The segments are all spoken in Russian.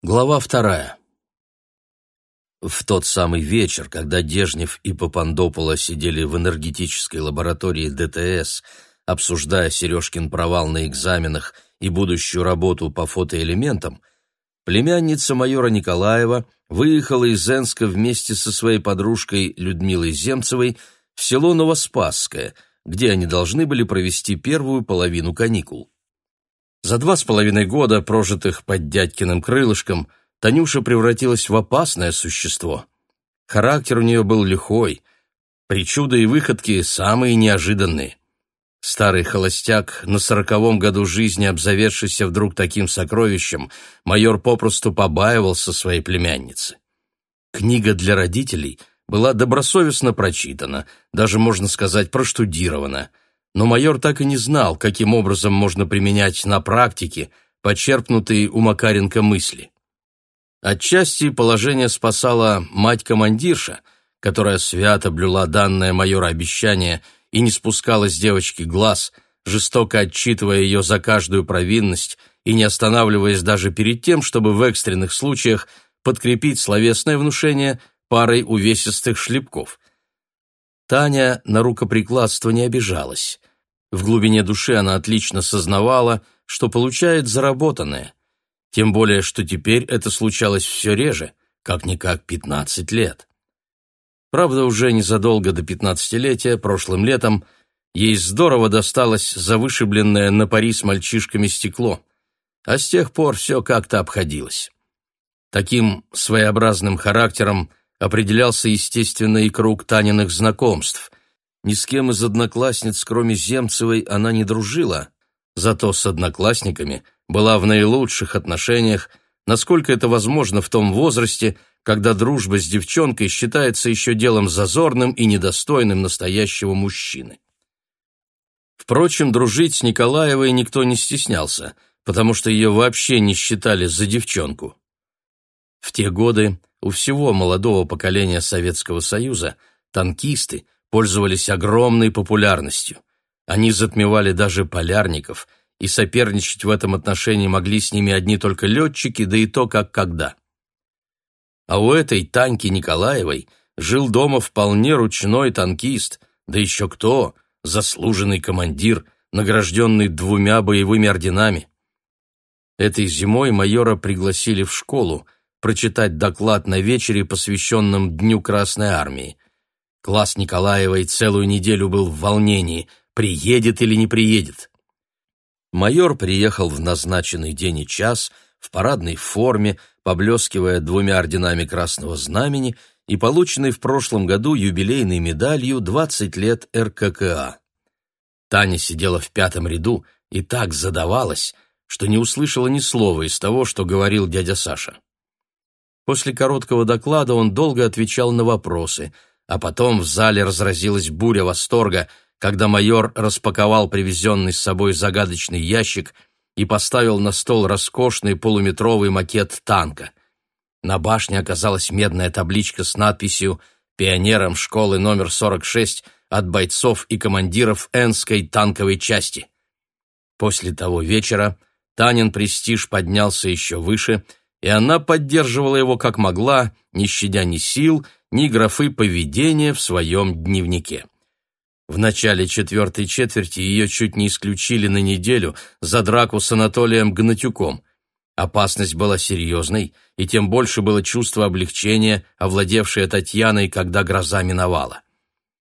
Глава вторая. В тот самый вечер, когда Дежнев и Попандопола сидели в энергетической лаборатории ДТС, обсуждая Сережкин провал на экзаменах и будущую работу по фотоэлементам, племянница майора Николаева выехала из Энска вместе со своей подружкой Людмилой Земцевой в село Новоспасское, где они должны были провести первую половину каникул. За два с половиной года, прожитых под дядькиным крылышком, Танюша превратилась в опасное существо. Характер у нее был лихой, причуды и выходки самые неожиданные. Старый холостяк, на сороковом году жизни обзаведшийся вдруг таким сокровищем, майор попросту побаивался своей племянницы. Книга для родителей была добросовестно прочитана, даже, можно сказать, проштудирована но майор так и не знал, каким образом можно применять на практике почерпнутые у Макаренко мысли. Отчасти положение спасала мать-командирша, которая свято блюла данное майора обещание и не спускала с девочки глаз, жестоко отчитывая ее за каждую провинность и не останавливаясь даже перед тем, чтобы в экстренных случаях подкрепить словесное внушение парой увесистых шлепков – Таня на рукоприкладство не обижалась. В глубине души она отлично сознавала, что получает заработанное. Тем более, что теперь это случалось все реже, как-никак 15 лет. Правда, уже незадолго до пятнадцатилетия, прошлым летом, ей здорово досталось завышибленное на пари с мальчишками стекло, а с тех пор все как-то обходилось. Таким своеобразным характером определялся естественный круг Таниных знакомств. Ни с кем из одноклассниц, кроме Земцевой, она не дружила, зато с одноклассниками была в наилучших отношениях, насколько это возможно в том возрасте, когда дружба с девчонкой считается еще делом зазорным и недостойным настоящего мужчины. Впрочем, дружить с Николаевой никто не стеснялся, потому что ее вообще не считали за девчонку. В те годы у всего молодого поколения Советского Союза танкисты пользовались огромной популярностью. Они затмевали даже полярников, и соперничать в этом отношении могли с ними одни только летчики, да и то, как когда. А у этой Танки Николаевой жил дома вполне ручной танкист, да еще кто, заслуженный командир, награжденный двумя боевыми орденами. Этой зимой майора пригласили в школу – прочитать доклад на вечере, посвященном Дню Красной Армии. Класс Николаевой целую неделю был в волнении, приедет или не приедет. Майор приехал в назначенный день и час, в парадной форме, поблескивая двумя орденами Красного Знамени и полученной в прошлом году юбилейной медалью «20 лет РККА». Таня сидела в пятом ряду и так задавалась, что не услышала ни слова из того, что говорил дядя Саша. После короткого доклада он долго отвечал на вопросы, а потом в зале разразилась буря восторга, когда майор распаковал привезенный с собой загадочный ящик и поставил на стол роскошный полуметровый макет танка. На башне оказалась медная табличка с надписью «Пионером школы номер 46 от бойцов и командиров Энской танковой части». После того вечера Танин престиж поднялся еще выше – и она поддерживала его как могла, не щадя ни сил, ни графы поведения в своем дневнике. В начале четвертой четверти ее чуть не исключили на неделю за драку с Анатолием Гнатюком. Опасность была серьезной, и тем больше было чувство облегчения, овладевшее Татьяной, когда гроза миновала.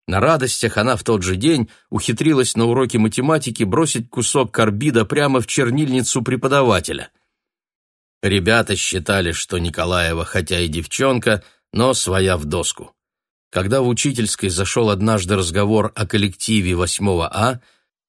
На радостях она в тот же день ухитрилась на уроке математики бросить кусок карбида прямо в чернильницу преподавателя. Ребята считали, что Николаева, хотя и девчонка, но своя в доску. Когда в учительской зашел однажды разговор о коллективе 8А,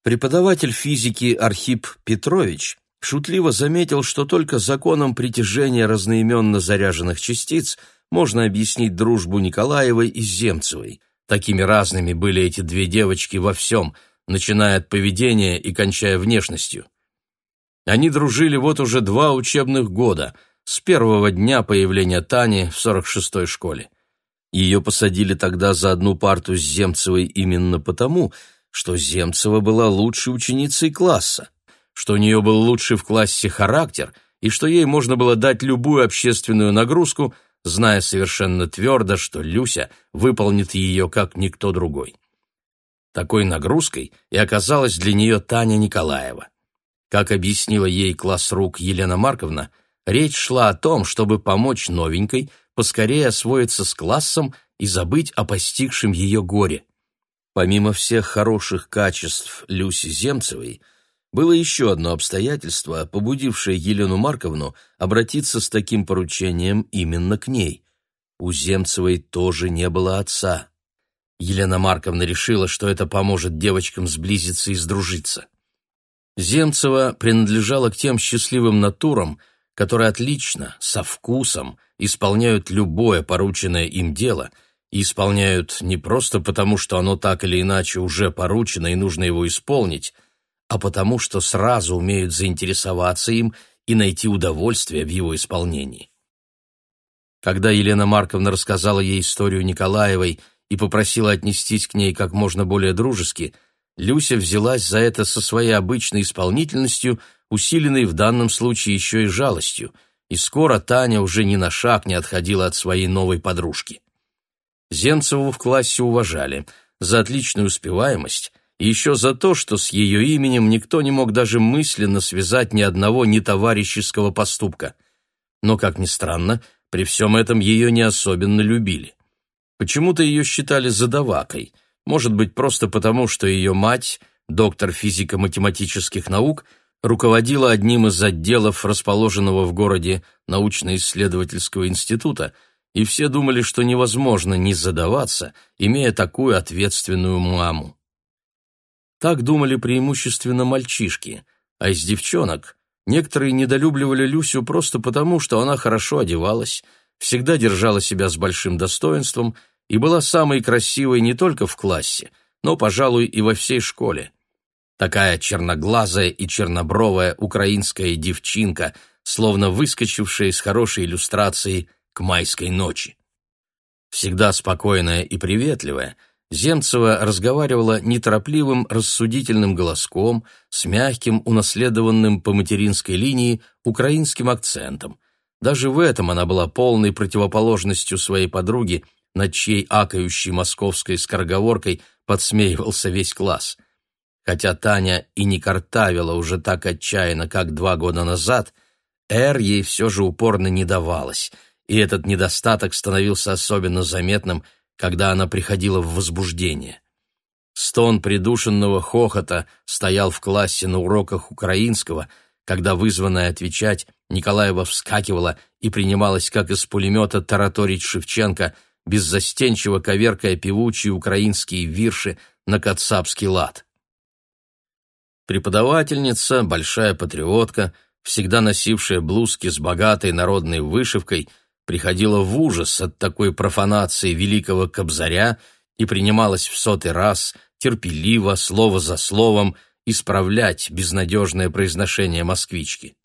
преподаватель физики Архип Петрович шутливо заметил, что только законом притяжения разноименно заряженных частиц можно объяснить дружбу Николаевой и Земцевой. Такими разными были эти две девочки во всем, начиная от поведения и кончая внешностью. Они дружили вот уже два учебных года, с первого дня появления Тани в 46-й школе. Ее посадили тогда за одну парту с Земцевой именно потому, что Земцева была лучшей ученицей класса, что у нее был лучший в классе характер и что ей можно было дать любую общественную нагрузку, зная совершенно твердо, что Люся выполнит ее как никто другой. Такой нагрузкой и оказалась для нее Таня Николаева. Как объяснила ей класс рук Елена Марковна, речь шла о том, чтобы помочь новенькой поскорее освоиться с классом и забыть о постигшем ее горе. Помимо всех хороших качеств Люси Земцевой, было еще одно обстоятельство, побудившее Елену Марковну обратиться с таким поручением именно к ней. У Земцевой тоже не было отца. Елена Марковна решила, что это поможет девочкам сблизиться и сдружиться. Земцева принадлежала к тем счастливым натурам, которые отлично, со вкусом, исполняют любое порученное им дело и исполняют не просто потому, что оно так или иначе уже поручено и нужно его исполнить, а потому, что сразу умеют заинтересоваться им и найти удовольствие в его исполнении. Когда Елена Марковна рассказала ей историю Николаевой и попросила отнестись к ней как можно более дружески – Люся взялась за это со своей обычной исполнительностью, усиленной в данном случае еще и жалостью, и скоро Таня уже ни на шаг не отходила от своей новой подружки. Зенцеву в классе уважали за отличную успеваемость и еще за то, что с ее именем никто не мог даже мысленно связать ни одного нетоварищеского поступка. Но, как ни странно, при всем этом ее не особенно любили. Почему-то ее считали задавакой — может быть просто потому, что ее мать, доктор физико-математических наук, руководила одним из отделов расположенного в городе научно-исследовательского института, и все думали, что невозможно не задаваться, имея такую ответственную маму. Так думали преимущественно мальчишки, а из девчонок некоторые недолюбливали Люсю просто потому, что она хорошо одевалась, всегда держала себя с большим достоинством и была самой красивой не только в классе, но, пожалуй, и во всей школе. Такая черноглазая и чернобровая украинская девчинка, словно выскочившая из хорошей иллюстрации к майской ночи. Всегда спокойная и приветливая, Земцева разговаривала неторопливым, рассудительным голоском, с мягким, унаследованным по материнской линии украинским акцентом. Даже в этом она была полной противоположностью своей подруги – над акающей московской скороговоркой подсмеивал весь класс. Хотя Таня и не картавила уже так отчаянно, как два года назад, «Р» ей все же упорно не давалось, и этот недостаток становился особенно заметным, когда она приходила в возбуждение. Стон придушенного хохота стоял в классе на уроках украинского, когда, вызванная отвечать, Николаева вскакивала и принималась, как из пулемета, тараторить Шевченко — беззастенчиво коверкая певучие украинские вирши на кацапский лад. Преподавательница, большая патриотка, всегда носившая блузки с богатой народной вышивкой, приходила в ужас от такой профанации великого кобзаря и принималась в сотый раз терпеливо, слово за словом, исправлять безнадежное произношение москвички.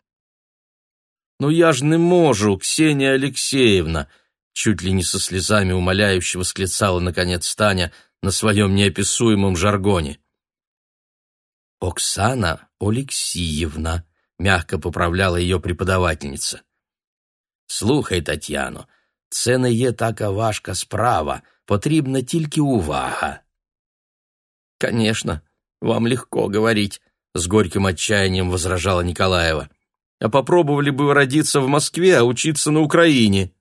«Ну я ж не можу, Ксения Алексеевна!» чуть ли не со слезами умоляюще восклицала, наконец, Таня на своем неописуемом жаргоне. «Оксана Алексеевна», — мягко поправляла ее преподавательница. «Слухай, Тетяно, це не є така важка справа, потрібна тільки увага». «Конечно, вам легко говорить», — с горьким отчаянием возражала Николаева. «А попробовали бы вы родиться в Москве, а учиться на Украине».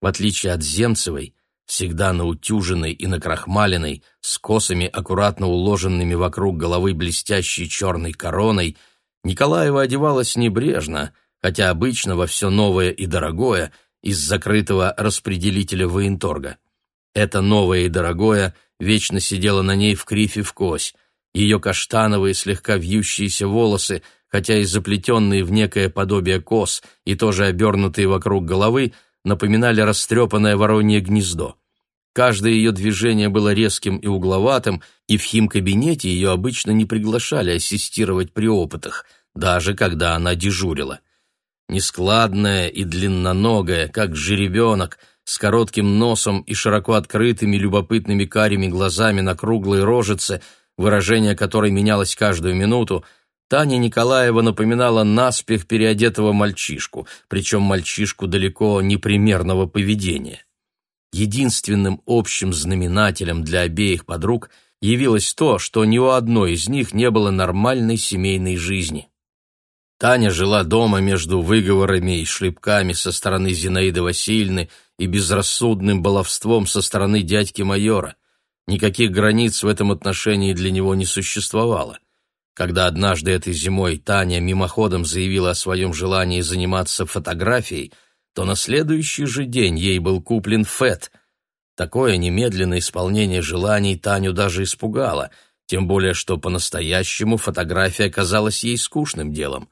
в отличие от земцевой, всегда наутюженной и накрахмаленной, с косами, аккуратно уложенными вокруг головы блестящей черной короной, Николаева одевалась небрежно, хотя обычно во все новое и дорогое из закрытого распределителя военторга. Это новое и дорогое вечно сидело на ней в крифе в кось. Ее каштановые, слегка вьющиеся волосы, хотя и заплетенные в некое подобие кос и тоже обернутые вокруг головы, напоминали растрепанное воронье гнездо. Каждое ее движение было резким и угловатым, и в химкабинете ее обычно не приглашали ассистировать при опытах, даже когда она дежурила. Нескладная и длинноногая, как жеребенок, с коротким носом и широко открытыми любопытными карими глазами на круглой рожице, выражение которой менялось каждую минуту, Таня Николаева напоминала наспех переодетого мальчишку, причем мальчишку далеко непримерного поведения. Единственным общим знаменателем для обеих подруг явилось то, что ни у одной из них не было нормальной семейной жизни. Таня жила дома между выговорами и шлепками со стороны Зинаиды Васильевны и безрассудным баловством со стороны дядьки майора. Никаких границ в этом отношении для него не существовало. Когда однажды этой зимой Таня мимоходом заявила о своем желании заниматься фотографией, то на следующий же день ей был куплен фет. Такое немедленное исполнение желаний Таню даже испугало, тем более что по-настоящему фотография казалась ей скучным делом.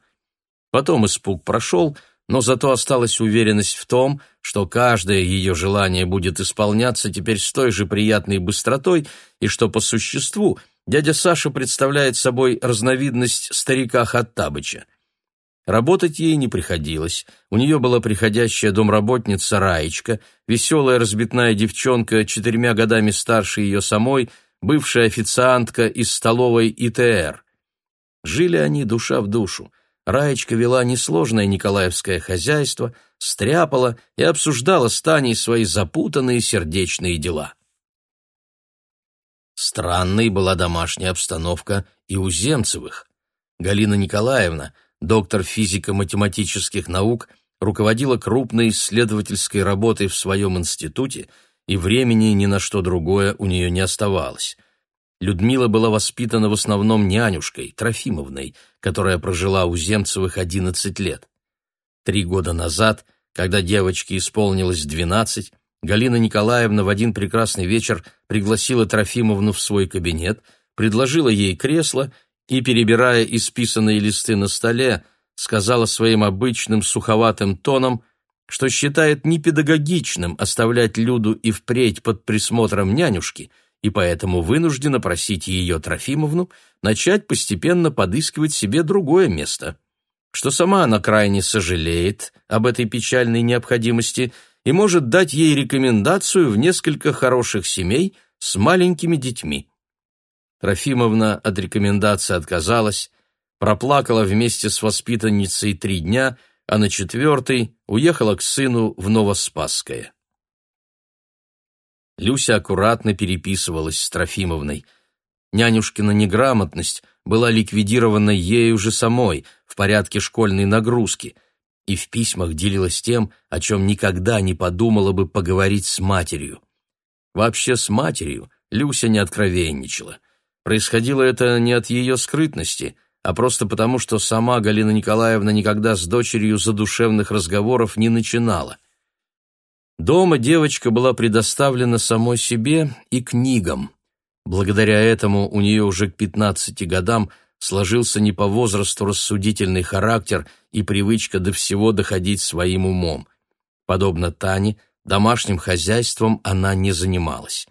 Потом испуг прошел, но зато осталась уверенность в том, что каждое ее желание будет исполняться теперь с той же приятной быстротой и что по существу – Дядя Саша представляет собой разновидность старика Хаттабыча. Работать ей не приходилось. У нее была приходящая домработница Раечка, веселая разбитная девчонка, четырьмя годами старше ее самой, бывшая официантка из столовой ИТР. Жили они душа в душу. Раечка вела несложное николаевское хозяйство, стряпала и обсуждала с Таней свои запутанные сердечные дела. Странной была домашняя обстановка и у Земцевых. Галина Николаевна, доктор физико-математических наук, руководила крупной исследовательской работой в своем институте, и времени ни на что другое у нее не оставалось. Людмила была воспитана в основном нянюшкой, Трофимовной, которая прожила у Земцевых 11 лет. Три года назад, когда девочке исполнилось 12, Галина Николаевна в один прекрасный вечер пригласила Трофимовну в свой кабинет, предложила ей кресло и, перебирая исписанные листы на столе, сказала своим обычным суховатым тоном, что считает непедагогичным оставлять Люду и впредь под присмотром нянюшки, и поэтому вынуждена просить ее, Трофимовну, начать постепенно подыскивать себе другое место. Что сама она крайне сожалеет об этой печальной необходимости – и может дать ей рекомендацию в несколько хороших семей с маленькими детьми. Трофимовна от рекомендации отказалась, проплакала вместе с воспитанницей три дня, а на четвертый уехала к сыну в Новоспасское. Люся аккуратно переписывалась с Трофимовной. Нянюшкина неграмотность была ликвидирована ею же самой в порядке школьной нагрузки – и в письмах делилась тем, о чем никогда не подумала бы поговорить с матерью. Вообще с матерью Люся не откровенничала. Происходило это не от ее скрытности, а просто потому, что сама Галина Николаевна никогда с дочерью задушевных разговоров не начинала. Дома девочка была предоставлена самой себе и книгам. Благодаря этому у нее уже к 15 годам – сложился не по возрасту рассудительный характер и привычка до всего доходить своим умом. Подобно Тане, домашним хозяйством она не занималась.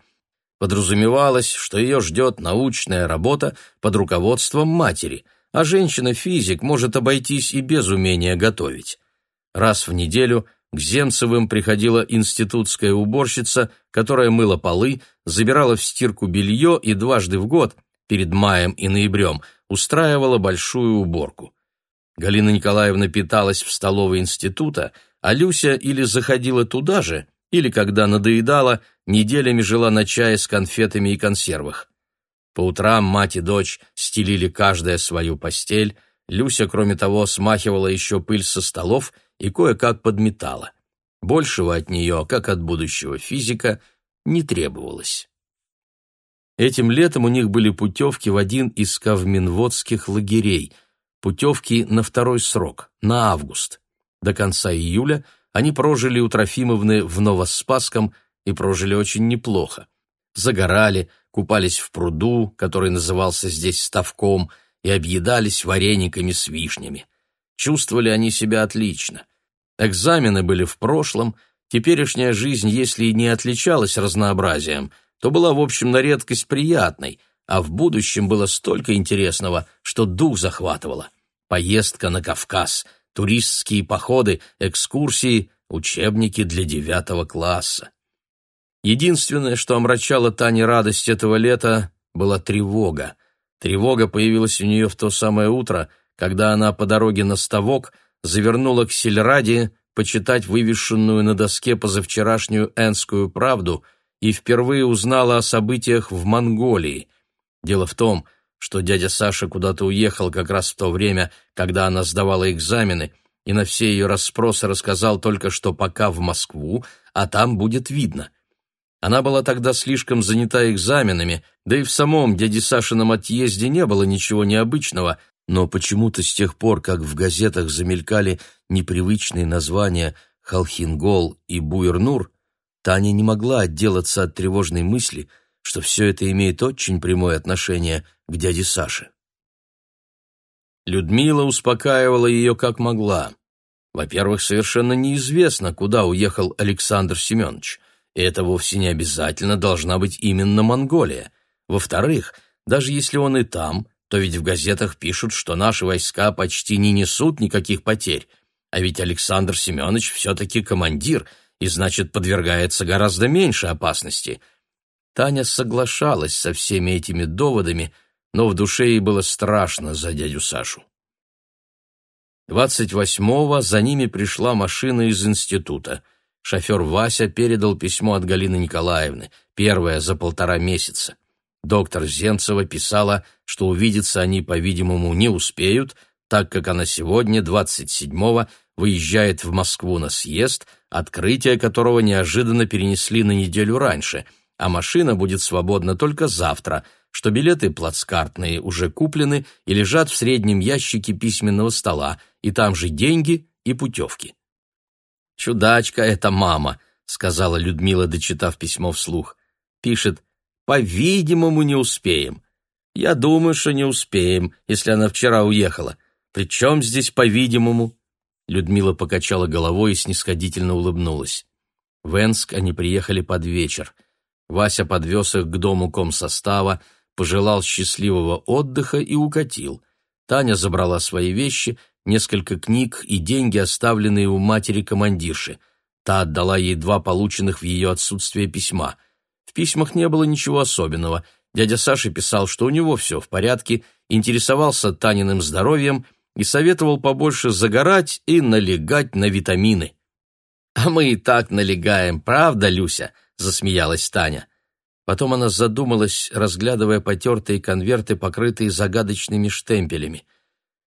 Подразумевалось, что ее ждет научная работа под руководством матери, а женщина-физик может обойтись и без умения готовить. Раз в неделю к Земцевым приходила институтская уборщица, которая мыла полы, забирала в стирку белье и дважды в год, перед маем и ноябрем устраивала большую уборку. Галина Николаевна питалась в столовой института, а Люся или заходила туда же, или, когда надоедала, неделями жила на чае с конфетами и консервах. По утрам мать и дочь стелили каждая свою постель, Люся, кроме того, смахивала еще пыль со столов и кое-как подметала. Большего от нее, как от будущего физика, не требовалось. Этим летом у них были путевки в один из кавминводских лагерей, путевки на второй срок, на август. До конца июля они прожили у Трофимовны в Новоспасском и прожили очень неплохо. Загорали, купались в пруду, который назывался здесь Ставком, и объедались варениками с вишнями. Чувствовали они себя отлично. Экзамены были в прошлом, теперешняя жизнь, если и не отличалась разнообразием – то была, в общем, на редкость приятной, а в будущем было столько интересного, что дух захватывало. Поездка на Кавказ, туристские походы, экскурсии, учебники для девятого класса. Единственное, что омрачало Тане радость этого лета, была тревога. Тревога появилась у нее в то самое утро, когда она по дороге на Ставок завернула к Сельраде почитать вывешенную на доске позавчерашнюю «Энскую правду», и впервые узнала о событиях в Монголии. Дело в том, что дядя Саша куда-то уехал как раз в то время, когда она сдавала экзамены, и на все ее расспросы рассказал только, что пока в Москву, а там будет видно. Она была тогда слишком занята экзаменами, да и в самом дяде Сашином отъезде не было ничего необычного, но почему-то с тех пор, как в газетах замелькали непривычные названия «Халхингол» и «Буйрнур», Таня не могла отделаться от тревожной мысли, что все это имеет очень прямое отношение к дяде Саше. Людмила успокаивала ее как могла. Во-первых, совершенно неизвестно, куда уехал Александр Семенович, и это вовсе не обязательно должна быть именно Монголия. Во-вторых, даже если он и там, то ведь в газетах пишут, что наши войска почти не несут никаких потерь, а ведь Александр Семенович все-таки командир — и, значит, подвергается гораздо меньше опасности. Таня соглашалась со всеми этими доводами, но в душе ей было страшно за дядю Сашу. 28-го за ними пришла машина из института. Шофер Вася передал письмо от Галины Николаевны, первое за полтора месяца. Доктор Зенцева писала, что увидеться они, по-видимому, не успеют, так как она сегодня, 27-го, выезжает в Москву на съезд – Открытие которого неожиданно перенесли на неделю раньше, а машина будет свободна только завтра, что билеты плацкартные уже куплены и лежат в среднем ящике письменного стола, и там же деньги и путевки. «Чудачка это мама», — сказала Людмила, дочитав письмо вслух. Пишет, «По-видимому, не успеем». «Я думаю, что не успеем, если она вчера уехала. Причем здесь, по-видимому?» Людмила покачала головой и снисходительно улыбнулась. В Энск они приехали под вечер. Вася подвез их к дому комсостава, пожелал счастливого отдыха и укатил. Таня забрала свои вещи, несколько книг и деньги, оставленные у матери командирши. Та отдала ей два полученных в ее отсутствие письма. В письмах не было ничего особенного. Дядя Саша писал, что у него все в порядке, интересовался Таниным здоровьем – и советовал побольше загорать и налегать на витамины. «А мы и так налегаем, правда, Люся?» — засмеялась Таня. Потом она задумалась, разглядывая потертые конверты, покрытые загадочными штемпелями.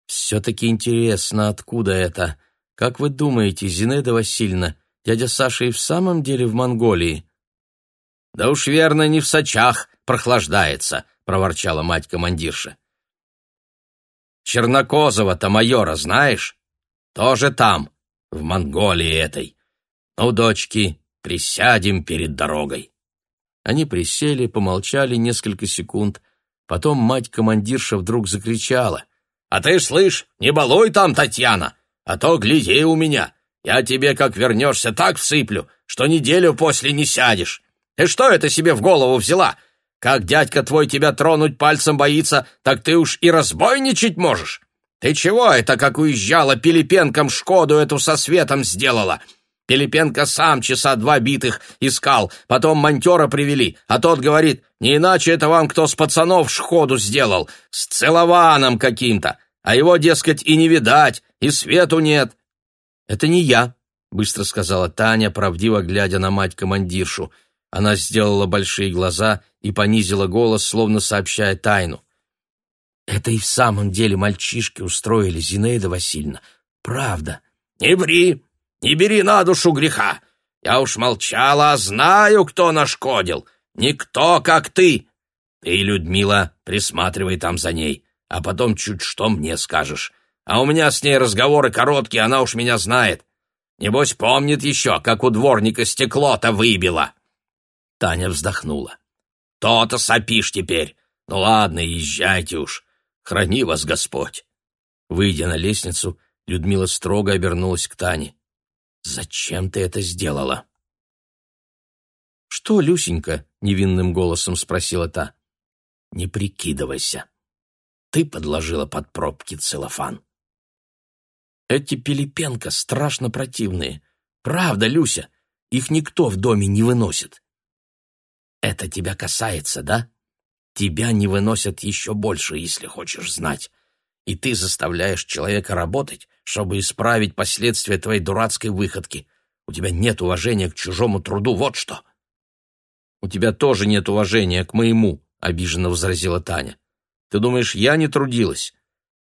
«Все-таки интересно, откуда это? Как вы думаете, Зинаида Васильевна, дядя Саша и в самом деле в Монголии?» «Да уж верно, не в сачах прохлаждается», — проворчала мать командирша. Чернокозова-то майора знаешь? Тоже там, в Монголии этой. Ну, дочки, присядем перед дорогой». Они присели, помолчали несколько секунд. Потом мать-командирша вдруг закричала. «А ты слышь, не балуй там, Татьяна, а то гляди у меня. Я тебе, как вернешься, так всыплю, что неделю после не сядешь. И что это себе в голову взяла? Как дядька твой тебя тронуть пальцем боится, так ты уж и разбойничать можешь. Ты чего это, как уезжала Пилипенком Шкоду эту со светом сделала? Пилипенко сам часа два битых искал, потом монтера привели, а тот говорит, не иначе это вам кто с пацанов Шкоду сделал, с целованом каким-то, а его, дескать, и не видать, и свету нет. — Это не я, — быстро сказала Таня, правдиво глядя на мать-командиршу. — она сделала большие глаза и понизила голос, словно сообщая тайну. «Это и в самом деле мальчишки устроили, Зинаида Васильевна. Правда». «Не ври! Не бери на душу греха! Я уж молчала, а знаю, кто нашкодил. Никто, как ты! Ты, Людмила, присматривай там за ней, а потом чуть что мне скажешь. А у меня с ней разговоры короткие, она уж меня знает. Небось, помнит еще, как у дворника стекло-то выбило». Таня вздохнула. «То-то сопишь теперь! Ну ладно, езжайте уж! Храни вас Господь!» Выйдя на лестницу, Людмила строго обернулась к Тане. «Зачем ты это сделала?» «Что, Люсенька?» — невинным голосом спросила та. «Не прикидывайся. Ты подложила под пробки целлофан». «Эти Пилипенко страшно противные. Правда, Люся, их никто в доме не выносит это тебя касается, да? Тебя не выносят еще больше, если хочешь знать. И ты заставляешь человека работать, чтобы исправить последствия твоей дурацкой выходки. У тебя нет уважения к чужому труду, вот что. У тебя тоже нет уважения к моему, обиженно возразила Таня. Ты думаешь, я не трудилась?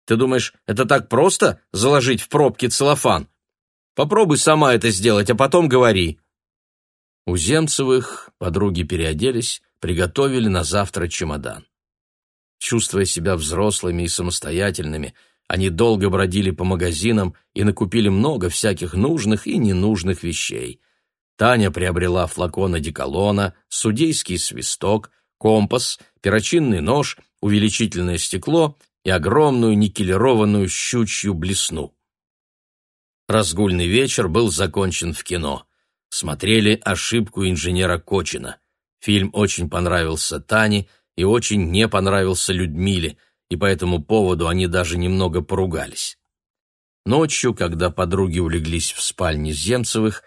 Ты думаешь, это так просто заложить в пробки целлофан? Попробуй сама это сделать, а потом говори. У Земцевых подруги переоделись, приготовили на завтра чемодан. Чувствуя себя взрослыми и самостоятельными, они долго бродили по магазинам и накупили много всяких нужных и ненужных вещей. Таня приобрела флакон одеколона, судейский свисток, компас, перочинный нож, увеличительное стекло и огромную никелированную щучью блесну. Разгульный вечер был закончен в кино — смотрели «Ошибку инженера Кочина». Фильм очень понравился Тане и очень не понравился Людмиле, и по этому поводу они даже немного поругались. Ночью, когда подруги улеглись в спальне Земцевых,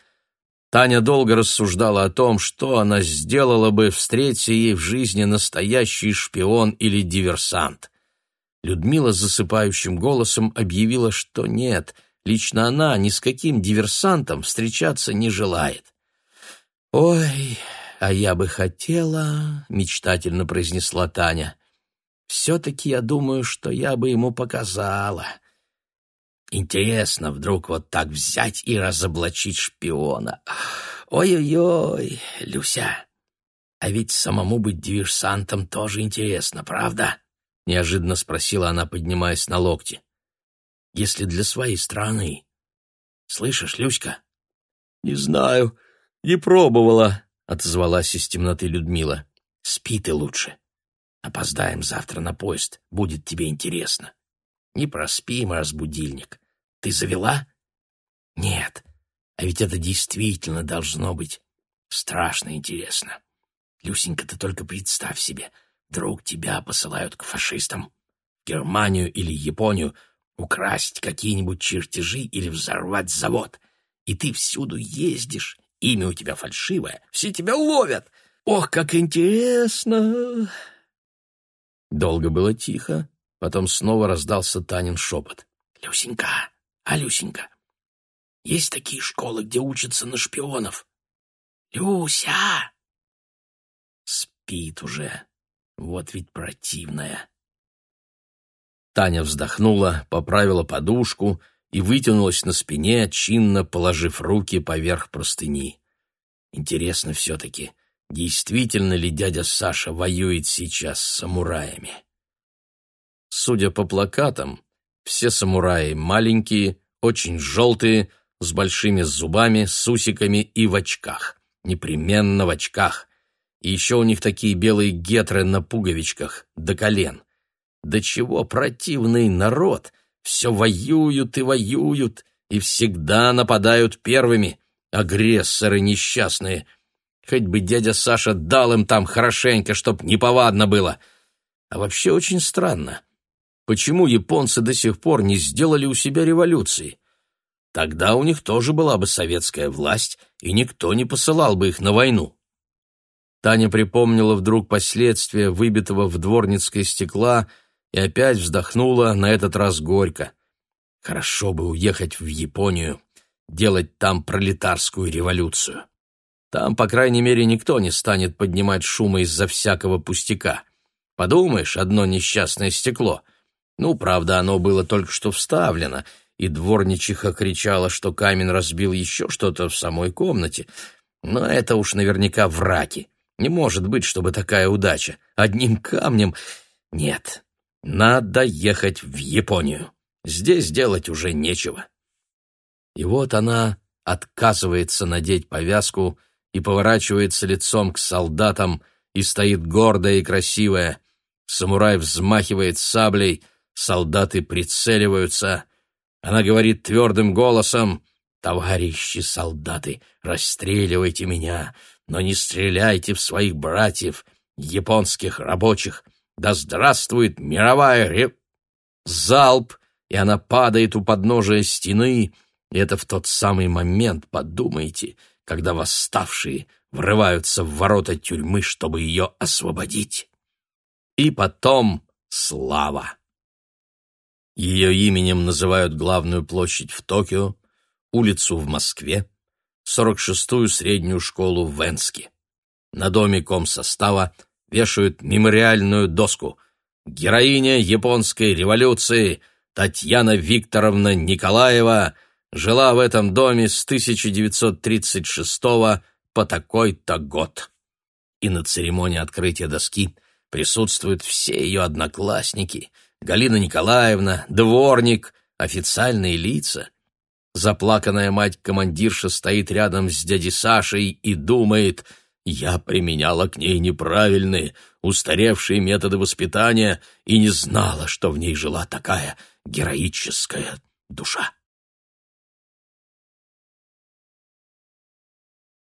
Таня долго рассуждала о том, что она сделала бы, встретя ей в жизни настоящий шпион или диверсант. Людмила засыпающим голосом объявила, что нет — Лично она ни с каким диверсантом встречаться не желает. «Ой, а я бы хотела...» — мечтательно произнесла Таня. «Все-таки я думаю, что я бы ему показала. Интересно вдруг вот так взять и разоблачить шпиона. Ой-ой-ой, Люся, а ведь самому быть диверсантом тоже интересно, правда?» — неожиданно спросила она, поднимаясь на локти если для своей страны. Слышишь, Люська?» «Не знаю, не пробовала», — отозвалась из темноты Людмила. «Спи ты лучше. Опоздаем завтра на поезд, будет тебе интересно. Не проспи, мы разбудильник. Ты завела?» «Нет, а ведь это действительно должно быть страшно интересно. Люсенька, ты только представь себе, вдруг тебя посылают к фашистам. Германию или Японию — украсть какие-нибудь чертежи или взорвать завод. И ты всюду ездишь, имя у тебя фальшивое, все тебя ловят. Ох, как интересно!» Долго было тихо, потом снова раздался Танин шепот. «Люсенька, а Люсенька, есть такие школы, где учатся на шпионов. Люся!» Спит уже. Вот ведь противная. Таня вздохнула, поправила подушку и вытянулась на спине, чинно положив руки поверх простыни. Интересно все-таки, действительно ли дядя Саша воюет сейчас с самураями? Судя по плакатам, все самураи маленькие, очень желтые, с большими зубами, с усиками и в очках. Непременно в очках. И еще у них такие белые гетры на пуговичках, до колен. До чего противный народ! Все воюют и воюют, и всегда нападают первыми, агрессоры несчастные. Хоть бы дядя Саша дал им там хорошенько, чтоб неповадно было. А вообще очень странно. Почему японцы до сих пор не сделали у себя революции? Тогда у них тоже была бы советская власть, и никто не посылал бы их на войну. Таня припомнила вдруг последствия выбитого в дворницкое стекла — и опять вздохнула, на этот раз горько. Хорошо бы уехать в Японию, делать там пролетарскую революцию. Там, по крайней мере, никто не станет поднимать шума из-за всякого пустяка. Подумаешь, одно несчастное стекло. Ну, правда, оно было только что вставлено, и дворничиха кричала, что камень разбил еще что-то в самой комнате. Но это уж наверняка враки. Не может быть, чтобы такая удача. Одним камнем... Нет, надо ехать в Японию. Здесь делать уже нечего. И вот она отказывается надеть повязку и поворачивается лицом к солдатам и стоит гордая и красивая. Самурай взмахивает саблей, солдаты прицеливаются. Она говорит твердым голосом «Товарищи солдаты, расстреливайте меня, но не стреляйте в своих братьев, японских рабочих, да здравствует мировая реп... Залп, и она падает у подножия стены, и это в тот самый момент, подумайте, когда восставшие врываются в ворота тюрьмы, чтобы ее освободить. И потом слава. Ее именем называют главную площадь в Токио, улицу в Москве, 46-ю среднюю школу в Венске. На доме комсостава вешают мемориальную доску. Героиня японской революции Татьяна Викторовна Николаева жила в этом доме с 1936 по такой-то год. И на церемонии открытия доски присутствуют все ее одноклассники, Галина Николаевна, дворник, официальные лица. Заплаканная мать-командирша стоит рядом с дядей Сашей и думает — я применяла к ней неправильные, устаревшие методы воспитания и не знала, что в ней жила такая героическая душа.